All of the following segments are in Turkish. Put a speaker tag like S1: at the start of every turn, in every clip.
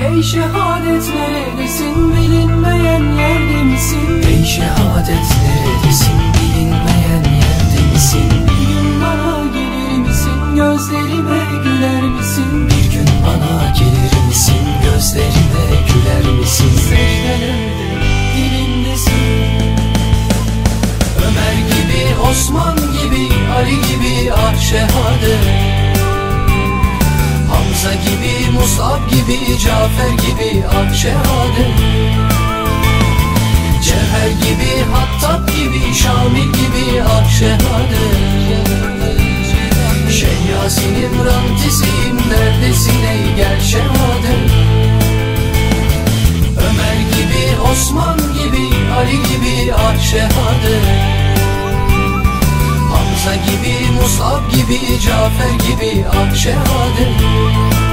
S1: Ey şehadet neredesin bilinmeyen yerde misin? Ey şehadet neredesin bilinmeyen yerde misin? Bir gün bana gelir misin gözlerime güler misin? Bir gün bana gelir misin gözlerime güler misin? Secdelerde dilindesin Ömer gibi Osman gibi Ali gibi ah şehadet Hamza gibi, Musab gibi, Cafer gibi, Akşe Adem Cevher gibi, Hattab gibi, Şamil gibi, Akşe Adem Şeyh Yasin'im, Rantis'im, neredesin ey gel şehadem Ömer gibi, Osman gibi, Ali gibi, Akşe Adem Musab gibi, Cafer gibi ah şehadet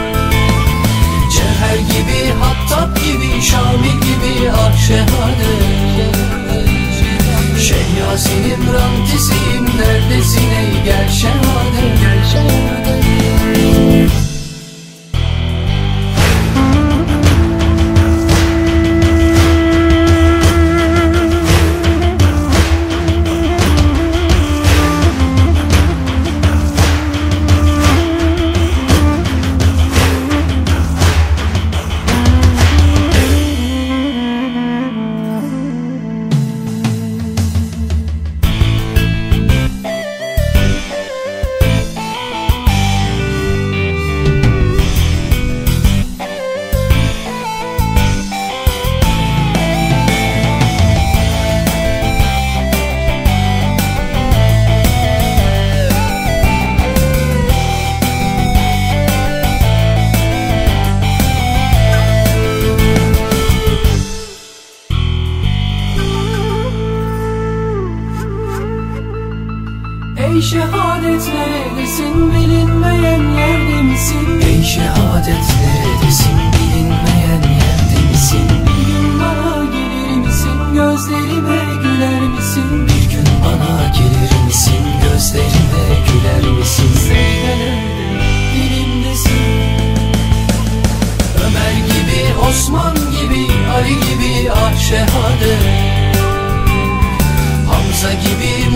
S1: Ey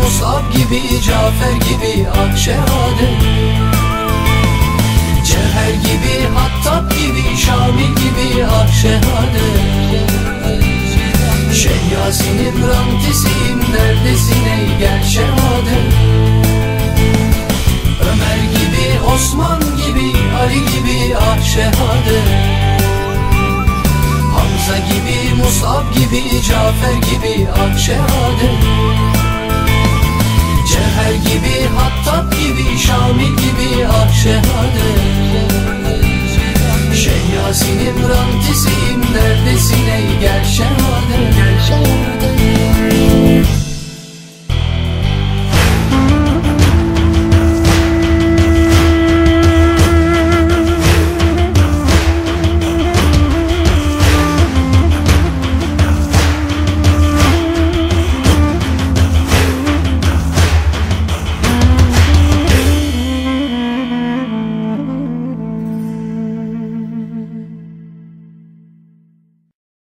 S1: Musab gibi Cafer gibi şehadet Cevher gibi Hattab gibi Şamil gibi şehadet Şeyh Yasin'im rantisiyim neredesin ey gel şehadet Ömer gibi Osman gibi Ali gibi ah şehadet Hamza gibi Musab gibi Cafer gibi ah şehadet Cevher gibi Hattab gibi Şamil gibi ah şehadet